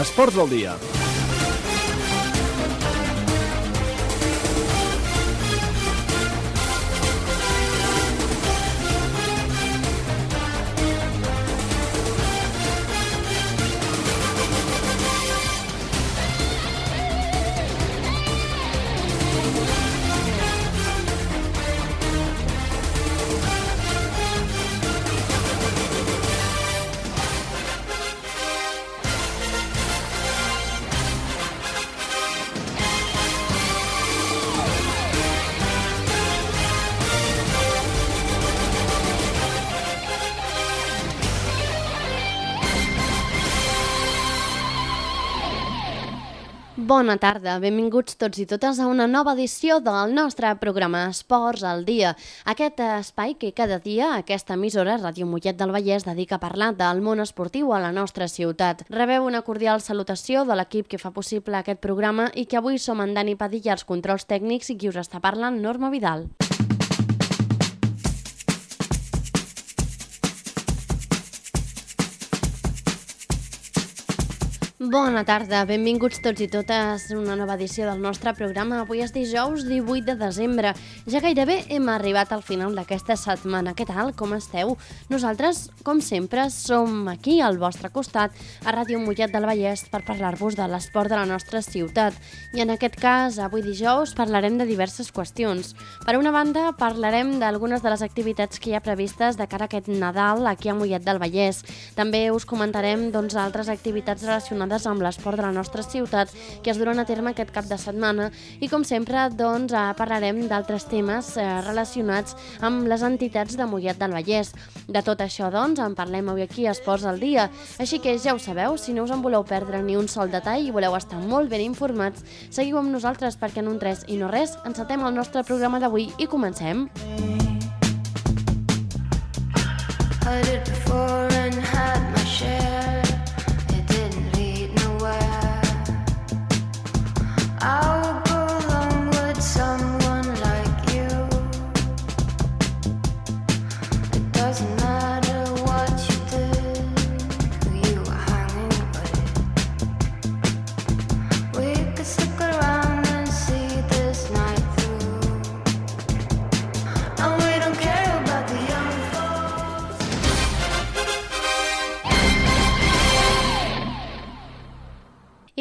Esports del dia. Bona tarda, benvinguts tots i totes a una nova edició del nostre programa Esports al Dia. Aquest espai que cada dia aquesta emissora, Ràdio Mollet del Vallès, dedica a parlar del món esportiu a la nostra ciutat. Rebeu una cordial salutació de l'equip que fa possible aquest programa i que avui som en Dani Padilla, els controls tècnics i qui us està parlant, Norma Vidal. Bona tarda, benvinguts tots i totes a una nova edició del nostre programa. Avui és dijous 18 de desembre. Ja gairebé hem arribat al final d'aquesta setmana. Què tal? Com esteu? Nosaltres, com sempre, som aquí al vostre costat a Ràdio Mollet del Vallès per parlar-vos de l'esport de la nostra ciutat. I en aquest cas, avui dijous, parlarem de diverses qüestions. Per una banda, parlarem d'algunes de les activitats que hi ha previstes de cara a aquest Nadal aquí a Mollet del Vallès. També us comentarem doncs, altres activitats relacionades relacionades amb l'esport de la nostra ciutat que es duran a terme aquest cap de setmana i com sempre doncs, eh, parlarem d'altres temes eh, relacionats amb les entitats de Mollet del Vallès. De tot això doncs en parlem avui aquí a Esports al Dia, així que ja ho sabeu, si no us en voleu perdre ni un sol detall i voleu estar molt ben informats, seguiu amb nosaltres perquè en un 3 i no res encetem el nostre programa d'avui i comencem. I did before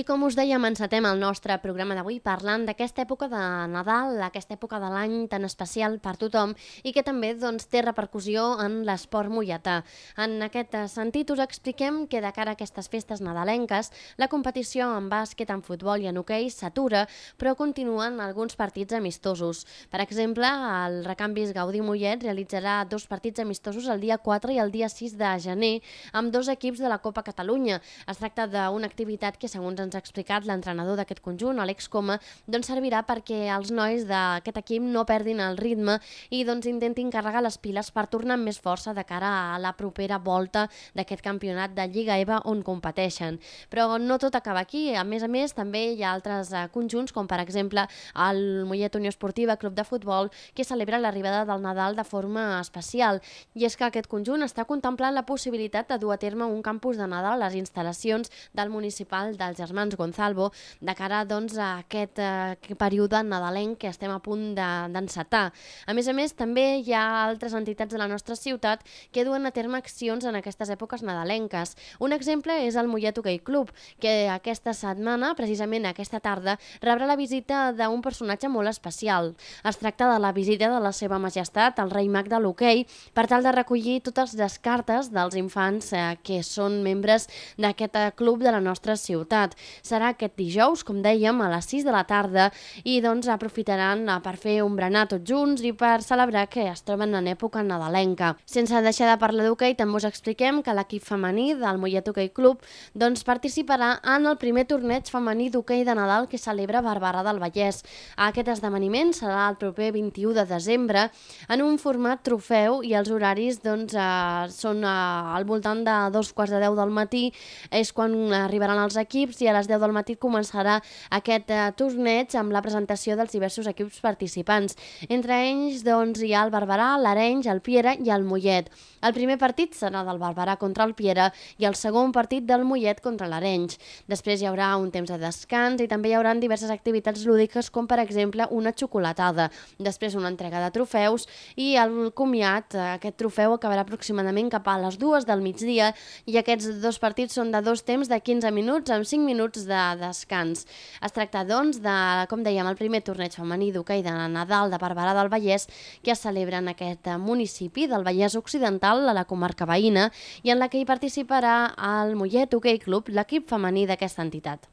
I com us dèiem, encetem el nostre programa d'avui parlant d'aquesta època de Nadal, aquesta època de l'any tan especial per tothom i que també doncs, té repercussió en l'esport mulletà. En aquest sentit us expliquem que de cara a aquestes festes nadalenques, la competició en bàsquet, en futbol i en hoquei s'atura, però continuen alguns partits amistosos. Per exemple, el Recanvis Gaudí Mollet realitzarà dos partits amistosos el dia 4 i el dia 6 de gener amb dos equips de la Copa Catalunya. Es tracta d'una activitat que, segons ens ens ha explicat l'entrenador d'aquest conjunt, Àlex Coma, doncs servirà perquè els nois d'aquest equip no perdin el ritme i doncs intentin carregar les piles per tornar amb més força de cara a la propera volta d'aquest campionat de Lliga EVA on competeixen. Però no tot acaba aquí, a més a més també hi ha altres eh, conjunts com per exemple el Mollet Unió Esportiva Club de Futbol que celebra l'arribada del Nadal de forma especial i és que aquest conjunt està contemplant la possibilitat de dur a terme un campus de Nadal a les instal·lacions del municipal dels Germans germans Gonzalvo de cara doncs, a aquest eh, període nadalenc que estem a punt d'encetar. De, a més a més, també hi ha altres entitats de la nostra ciutat que duen a terme accions en aquestes èpoques nadalenques. Un exemple és el Mollet Hockey Club, que aquesta setmana, precisament aquesta tarda, rebrà la visita d'un personatge molt especial. Es tracta de la visita de la seva majestat, el rei mag de l'hoquei, per tal de recollir totes les cartes dels infants eh, que són membres d'aquest eh, club de la nostra ciutat serà aquest dijous, com dèiem, a les 6 de la tarda i doncs aprofitaran eh, per fer un berenar tots junts i per celebrar que es troben en època nadalenca. Sense deixar de parlar d'hoquei, també us expliquem que l'equip femení del Mollet Hockey Club doncs, participarà en el primer torneig femení d'hoquei de Nadal que celebra Barberà del Vallès. Aquest esdeveniment serà el proper 21 de desembre en un format trofeu i els horaris doncs, eh, són eh, al voltant de dos quarts de deu del matí és quan arribaran els equips i a les les 10 del matí començarà aquest eh, torneig amb la presentació dels diversos equips participants. Entre ells doncs, hi ha el Barberà, l'Arenys, el Piera i el Mollet. El primer partit serà del Barberà contra el Piera i el segon partit del Mollet contra l'Arenys. Després hi haurà un temps de descans i també hi haurà diverses activitats lúdiques com per exemple una xocolatada, després una entrega de trofeus i el comiat, eh, aquest trofeu acabarà aproximadament cap a les dues del migdia i aquests dos partits són de dos temps de 15 minuts amb 5 minuts de descans. Es tracta, doncs, de, com dèiem, el primer torneig femení d'hoquei de Nadal de Barberà del Vallès que es celebra en aquest municipi del Vallès Occidental, a la comarca veïna, i en la que hi participarà el Mollet Hoquei Club, l'equip femení d'aquesta entitat.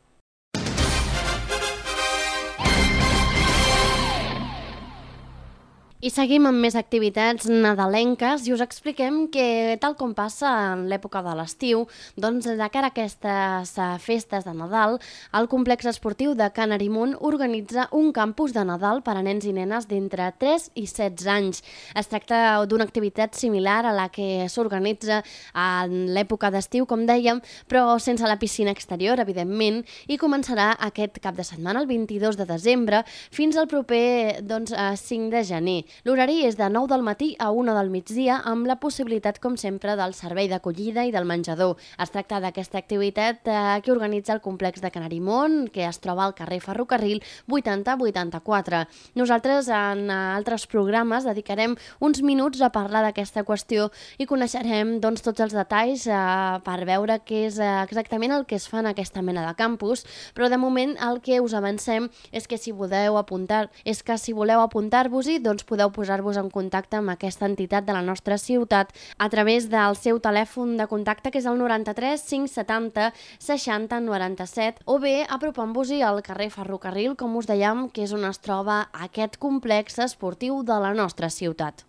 I seguim amb més activitats nadalenques i us expliquem que, tal com passa en l'època de l'estiu, doncs de cara a aquestes eh, festes de Nadal, el complex esportiu de Can Arimunt organitza un campus de Nadal per a nens i nenes d'entre 3 i 16 anys. Es tracta d'una activitat similar a la que s'organitza en l'època d'estiu, com dèiem, però sense la piscina exterior, evidentment, i començarà aquest cap de setmana, el 22 de desembre, fins al proper doncs, 5 de gener. L'horari és de 9 del matí a 1 del migdia amb la possibilitat, com sempre, del servei d'acollida i del menjador. Es tracta d'aquesta activitat eh, que organitza el complex de Canarimont, que es troba al carrer Ferrocarril 8084. Nosaltres, en altres programes, dedicarem uns minuts a parlar d'aquesta qüestió i coneixerem doncs, tots els detalls eh, per veure què és eh, exactament el que es fa en aquesta mena de campus, però de moment el que us avancem és que si voleu apuntar, és que si apuntar-vos-hi, doncs podeu podeu posar-vos en contacte amb aquesta entitat de la nostra ciutat a través del seu telèfon de contacte que és el 93 570 60 97 o bé apropant-vos-hi al carrer Ferrocarril, com us dèiem, que és on es troba aquest complex esportiu de la nostra ciutat.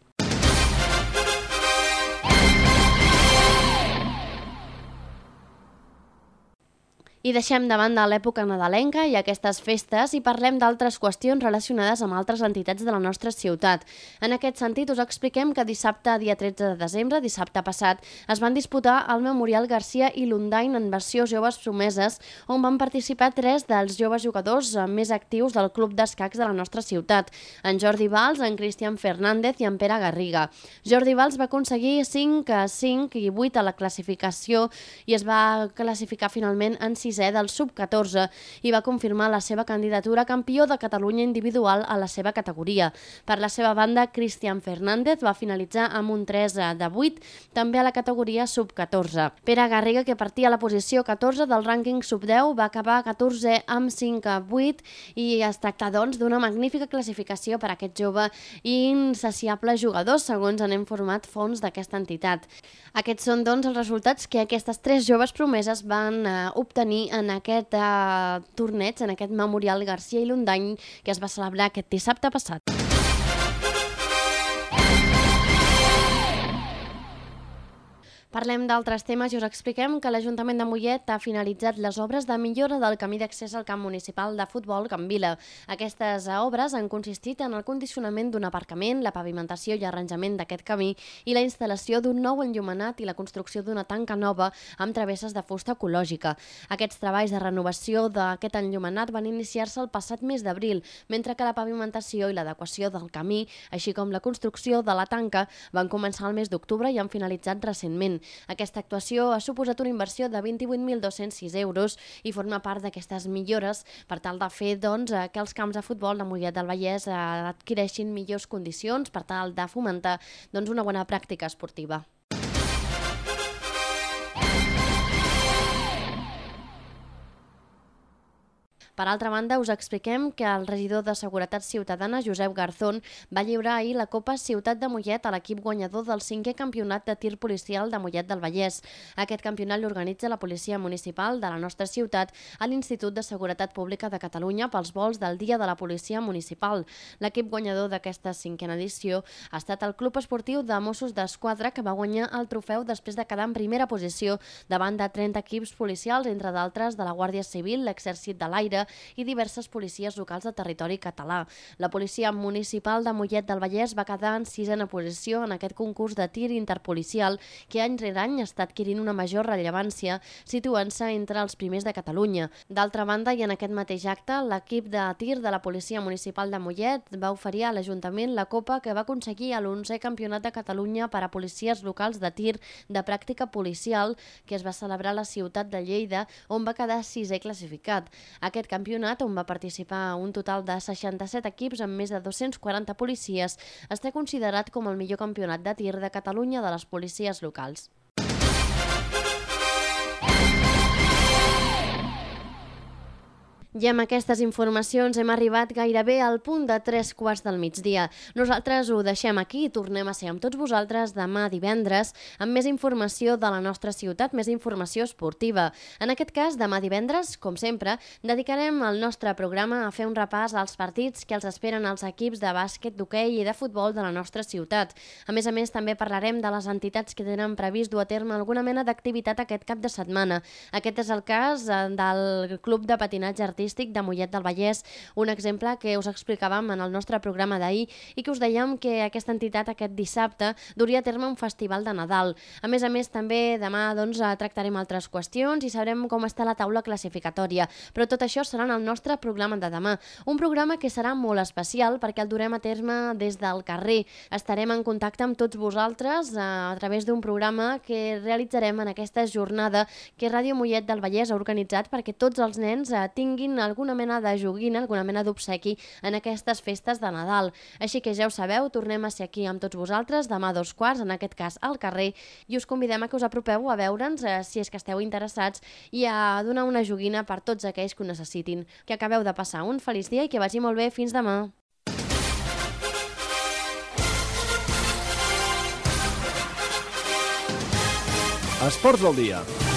I deixem de banda l'època nadalenca i aquestes festes i parlem d'altres qüestions relacionades amb altres entitats de la nostra ciutat. En aquest sentit, us expliquem que dissabte, dia 13 de desembre, dissabte passat, es van disputar el Memorial Garcia i l'Undain en versió Joves Promeses, on van participar tres dels joves jugadors més actius del club d'escacs de la nostra ciutat, en Jordi Valls, en Cristian Fernández i en Pere Garriga. Jordi Valls va aconseguir 5 a 5 i 8 a la classificació i es va classificar finalment en 6 sisè del sub-14 i va confirmar la seva candidatura a campió de Catalunya individual a la seva categoria. Per la seva banda, Cristian Fernández va finalitzar amb un 3 de 8, també a la categoria sub-14. Pere Garriga, que partia a la posició 14 del rànquing sub-10, va acabar 14 amb 5 a 8 i es tracta, doncs, d'una magnífica classificació per a aquest jove i insaciable jugador, segons han informat fons d'aquesta entitat. Aquests són, doncs, els resultats que aquestes tres joves promeses van eh, obtenir en aquest eh, torneig, en aquest Memorial Garcia i Lundany que es va celebrar aquest dissabte passat. Parlem d'altres temes i us expliquem que l'Ajuntament de Mollet ha finalitzat les obres de millora del camí d'accés al camp municipal de futbol Can Vila. Aquestes obres han consistit en el condicionament d'un aparcament, la pavimentació i arranjament d'aquest camí i la instal·lació d'un nou enllumenat i la construcció d'una tanca nova amb travesses de fusta ecològica. Aquests treballs de renovació d'aquest enllumenat van iniciar-se el passat mes d'abril, mentre que la pavimentació i l'adequació del camí, així com la construcció de la tanca, van començar el mes d'octubre i han finalitzat recentment. Aquesta actuació ha suposat una inversió de 28.206 euros i forma part d'aquestes millores per tal de fer doncs, eh, que els camps de futbol de Mollet del Vallès eh, adquireixin millors condicions per tal de fomentar doncs, una bona pràctica esportiva. Per altra banda, us expliquem que el regidor de Seguretat Ciutadana, Josep Garzón, va lliurar ahir la Copa Ciutat de Mollet a l'equip guanyador del cinquè campionat de tir policial de Mollet del Vallès. Aquest campionat l'organitza la Policia Municipal de la nostra ciutat a l'Institut de Seguretat Pública de Catalunya pels vols del Dia de la Policia Municipal. L'equip guanyador d'aquesta cinquena edició ha estat el Club Esportiu de Mossos d'Esquadra que va guanyar el trofeu després de quedar en primera posició davant de 30 equips policials, entre d'altres de la Guàrdia Civil, l'Exèrcit de l'Aire, i diverses policies locals de territori català. La policia municipal de Mollet del Vallès va quedar en sisena posició en aquest concurs de tir interpolicial que any rere any està adquirint una major rellevància, situant-se entre els primers de Catalunya. D'altra banda, i en aquest mateix acte, l'equip de tir de la Policia Municipal de Mollet va oferir a l'Ajuntament la copa que va aconseguir a l'11è Campionat de Catalunya per a policies locals de tir de pràctica policial que es va celebrar a la ciutat de Lleida, on va quedar sisè classificat. Aquest campionat, on va participar un total de 67 equips amb més de 240 policies, està considerat com el millor campionat de tir de Catalunya de les policies locals. I amb aquestes informacions hem arribat gairebé al punt de tres quarts del migdia. Nosaltres ho deixem aquí i tornem a ser amb tots vosaltres demà divendres amb més informació de la nostra ciutat, més informació esportiva. En aquest cas, demà divendres, com sempre, dedicarem el nostre programa a fer un repàs als partits que els esperen els equips de bàsquet, d'hoquei i de futbol de la nostra ciutat. A més a més, també parlarem de les entitats que tenen previst dur a terme alguna mena d'activitat aquest cap de setmana. Aquest és el cas eh, del Club de Patinatge Artístic artístic de Mollet del Vallès, un exemple que us explicàvem en el nostre programa d'ahir i que us dèiem que aquesta entitat aquest dissabte duria a terme un festival de Nadal. A més a més, també demà doncs, tractarem altres qüestions i sabrem com està la taula classificatòria, però tot això serà en el nostre programa de demà. Un programa que serà molt especial perquè el durem a terme des del carrer. Estarem en contacte amb tots vosaltres eh, a través d'un programa que realitzarem en aquesta jornada que Ràdio Mollet del Vallès ha organitzat perquè tots els nens eh, tinguin tinguin alguna mena de joguina, alguna mena d'obsequi en aquestes festes de Nadal. Així que ja ho sabeu, tornem a ser aquí amb tots vosaltres demà dos quarts, en aquest cas al carrer, i us convidem a que us apropeu a veure'ns eh, si és que esteu interessats i a donar una joguina per tots aquells que ho necessitin. Que acabeu de passar un feliç dia i que vagi molt bé. Fins demà. Esports del dia.